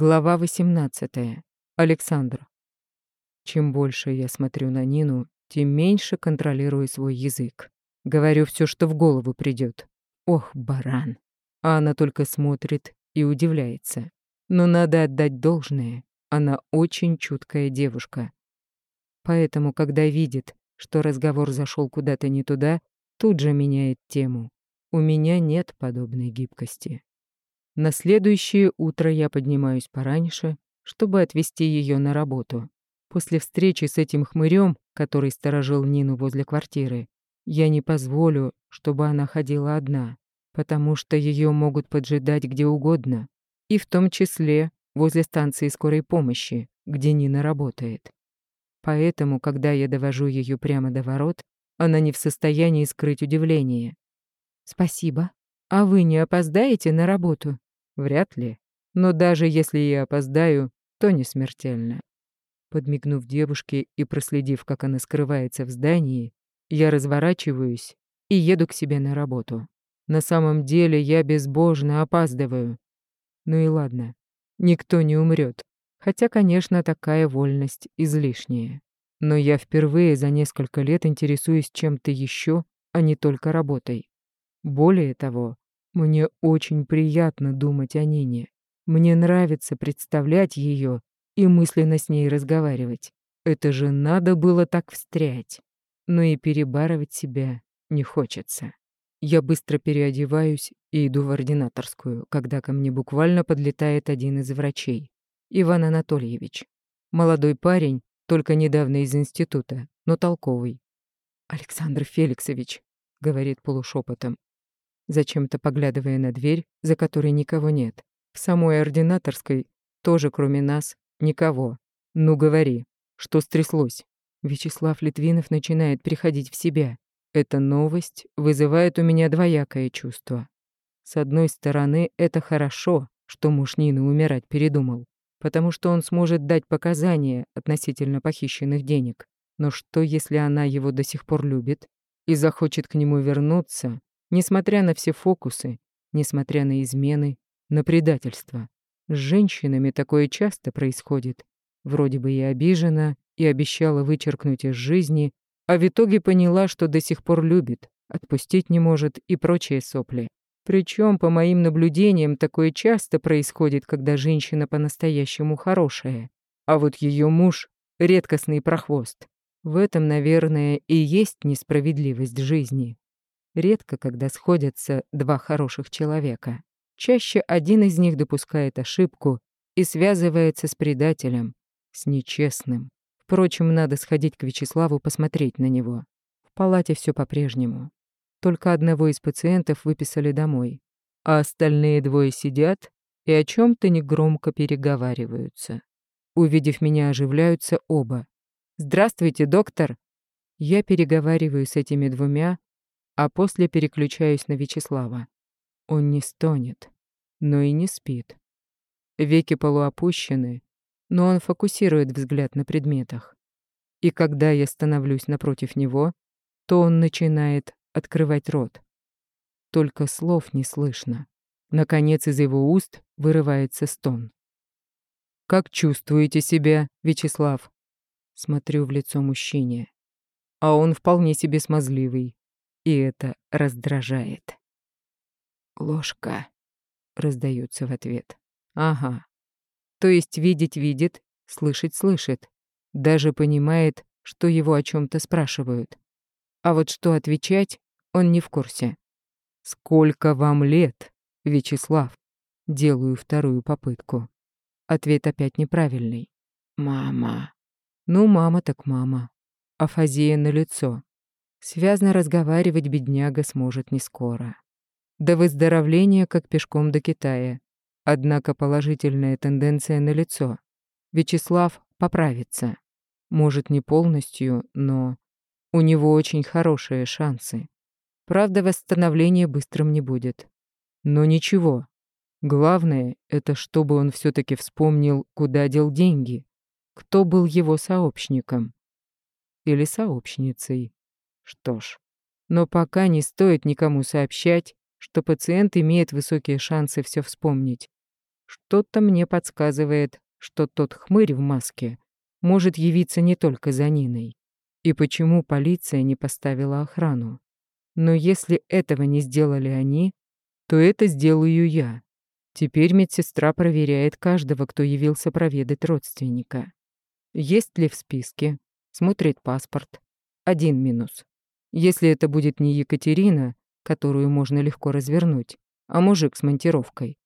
Глава 18. Александр. Чем больше я смотрю на Нину, тем меньше контролирую свой язык. Говорю все, что в голову придет. Ох, баран. А она только смотрит и удивляется. Но надо отдать должное. Она очень чуткая девушка. Поэтому, когда видит, что разговор зашел куда-то не туда, тут же меняет тему. У меня нет подобной гибкости. На следующее утро я поднимаюсь пораньше, чтобы отвезти ее на работу. После встречи с этим хмырем, который сторожил Нину возле квартиры, я не позволю, чтобы она ходила одна, потому что ее могут поджидать где угодно, и в том числе возле станции скорой помощи, где Нина работает. Поэтому, когда я довожу ее прямо до ворот, она не в состоянии скрыть удивление. «Спасибо. А вы не опоздаете на работу?» Вряд ли. Но даже если я опоздаю, то не смертельно. Подмигнув девушке и проследив, как она скрывается в здании, я разворачиваюсь и еду к себе на работу. На самом деле я безбожно опаздываю. Ну и ладно, никто не умрет. Хотя, конечно, такая вольность излишняя. Но я впервые за несколько лет интересуюсь чем-то еще, а не только работой. Более того, мне очень приятно думать о Нине. Мне нравится представлять ее и мысленно с ней разговаривать. Это же надо было так встрять. Но и перебарывать себя не хочется. Я быстро переодеваюсь и иду в ординаторскую, когда ко мне буквально подлетает один из врачей. Иван Анатольевич. Молодой парень, только недавно из института, но толковый. «Александр Феликсович», — говорит полушепотом, зачем-то поглядывая на дверь, за которой никого нет. В самой ординаторской тоже, кроме нас, никого. Ну говори, что стряслось? Вячеслав Литвинов начинает приходить в себя. Эта новость вызывает у меня двоякое чувство. С одной стороны, это хорошо, что муж Нины умирать передумал, потому что он сможет дать показания относительно похищенных денег. Но что, если она его до сих пор любит и захочет к нему вернуться, Несмотря на все фокусы, несмотря на измены, на предательство. С женщинами такое часто происходит. Вроде бы и обижена, и обещала вычеркнуть из жизни, а в итоге поняла, что до сих пор любит, отпустить не может и прочие сопли. Причем, по моим наблюдениям, такое часто происходит, когда женщина по-настоящему хорошая, а вот ее муж — редкостный прохвост. В этом, наверное, и есть несправедливость жизни. Редко, когда сходятся два хороших человека. Чаще один из них допускает ошибку и связывается с предателем, с нечестным. Впрочем, надо сходить к Вячеславу посмотреть на него. В палате все по-прежнему. Только одного из пациентов выписали домой, а остальные двое сидят и о чем то негромко переговариваются. Увидев меня, оживляются оба. «Здравствуйте, доктор!» Я переговариваю с этими двумя, а после переключаюсь на Вячеслава. Он не стонет, но и не спит. Веки полуопущены, но он фокусирует взгляд на предметах. И когда я становлюсь напротив него, то он начинает открывать рот. Только слов не слышно. Наконец из его уст вырывается стон. «Как чувствуете себя, Вячеслав?» Смотрю в лицо мужчине. А он вполне себе смазливый, и это раздражает. «Ложка», — раздается в ответ. «Ага. То есть видеть видит, слышать слышит. Даже понимает, что его о чем то спрашивают. А вот что отвечать, он не в курсе. «Сколько вам лет, Вячеслав?» Делаю вторую попытку. Ответ опять неправильный. «Мама». Ну, мама так мама. Афазия на лицо. Связно разговаривать бедняга сможет не скоро. До выздоровления как пешком до Китая. Однако положительная тенденция налицо. Вячеслав поправится. Может, не полностью, но у него очень хорошие шансы. Правда, восстановление быстрым не будет. Но ничего. Главное, это чтобы он все таки вспомнил, куда дел деньги, кто был его сообщником или сообщницей. Что ж, но пока не стоит никому сообщать, что пациент имеет высокие шансы все вспомнить. Что-то мне подсказывает, что тот хмырь в маске может явиться не только за Ниной. И почему полиция не поставила охрану? Но если этого не сделали они, то это сделаю я. Теперь медсестра проверяет каждого, кто явился проведать родственника. Есть ли в списке, смотрит паспорт. Один минус. Если это будет не Екатерина, которую можно легко развернуть, а мужик с монтировкой,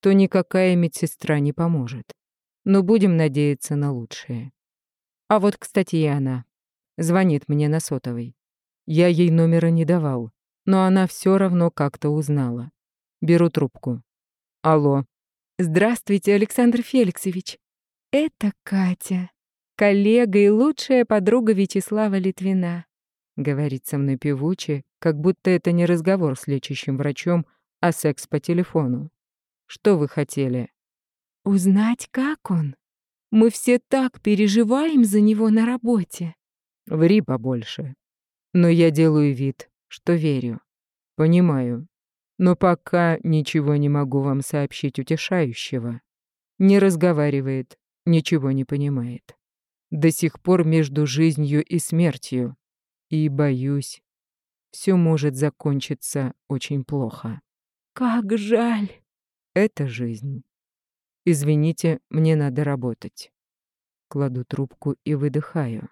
то никакая медсестра не поможет. Но будем надеяться на лучшее. А вот, кстати, и она. Звонит мне на сотовый. Я ей номера не давал, но она все равно как-то узнала. Беру трубку. Алло. Здравствуйте, Александр Феликсович. Это Катя, коллега и лучшая подруга Вячеслава Литвина. Говорит со мной певуче, как будто это не разговор с лечащим врачом, а секс по телефону. Что вы хотели? Узнать, как он. Мы все так переживаем за него на работе. Ври побольше. Но я делаю вид, что верю. Понимаю. Но пока ничего не могу вам сообщить утешающего. Не разговаривает, ничего не понимает. До сих пор между жизнью и смертью. И боюсь, все может закончиться очень плохо. Как жаль. Это жизнь. Извините, мне надо работать. Кладу трубку и выдыхаю.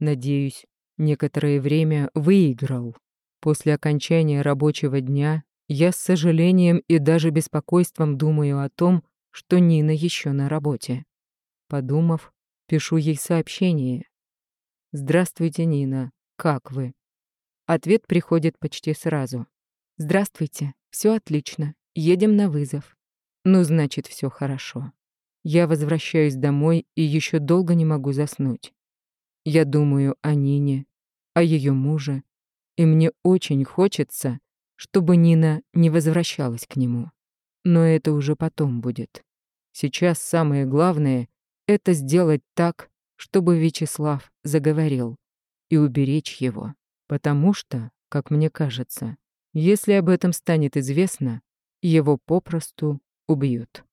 Надеюсь, некоторое время выиграл. После окончания рабочего дня я с сожалением и даже беспокойством думаю о том, что Нина еще на работе. Подумав, пишу ей сообщение. «Здравствуйте, Нина. Как вы?» Ответ приходит почти сразу. «Здравствуйте. Все отлично. Едем на вызов». Ну, значит, все хорошо. Я возвращаюсь домой и еще долго не могу заснуть. Я думаю о Нине, о ее муже, и мне очень хочется, чтобы Нина не возвращалась к нему. Но это уже потом будет. Сейчас самое главное — это сделать так, чтобы Вячеслав заговорил, и уберечь его. Потому что, как мне кажется, если об этом станет известно, его попросту убьют.